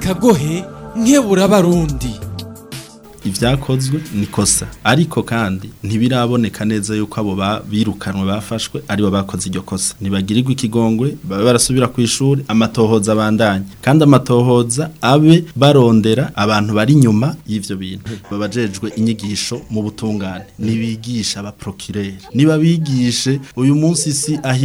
kagohe nkebura abarundi ibyakozwe ni kosa ariko kandi ntibiraboneka neza yuko abo birukanwe bafashwe aribo bakoze iryo kosa ntibagirirwe ikigongwe babe barasubira ku ishuri amatohoza abandanye kandi amatohoza abe barondera abantu bari inyuma y'ibyo bintu babajejwe inyigisho mu butungane nibigisha abaprokireri niba bigishe uyu munsi isi aho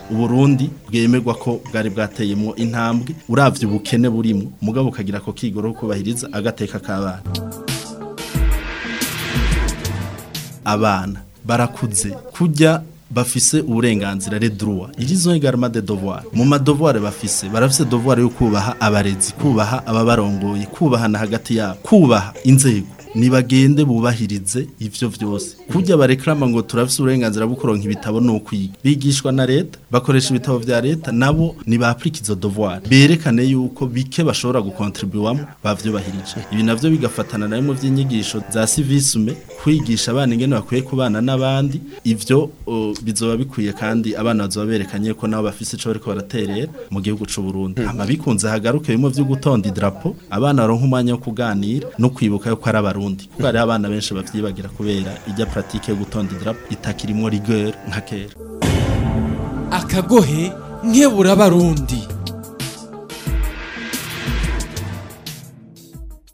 uburundi bwemerwa ko bwari bwateyemo intambwe uravye ubukene burimo mugabo kagira ko kigoro kubahiriza agateka k'abana abana barakuze kujya bafise uburenganzira redruwa irizo egarama de devoir mu madevoir bafise barafise devoir yo kubaha abarezi kubaha ababarongoye kubaha na hagati yabo kubaha inzego nibagende bubahirize ivyo vyose kujya bareklama ngo turafise uburenganzira bwo ibitabo no kwiga bigishwa na leta bakoresha ibitabo vya leta nabo nibaaplikizo devoir berekane yuko bike bashobora gukontribuwamo bavyubahirije ibi navyo bigafatana na bimwe vy'inyigisho za civisume kwigisha abana ingene bakwiye kubana n'abandi ivyo bizoba bikwiye kandi abana bazoba berekanye ko nabo bafise ico bariko baraterera mu gihugu c'u Burundi ama bikunze hagaruke bimwe vyo gutonda idrapo abana baronka umwanya wo kuganira no kwibuka yuko ari y'abarundi kuko hari abana benshi bavyibagira kubera ijya pratique yo gutondera idarapo itakirimo rigueur nka kera akagohe nkebura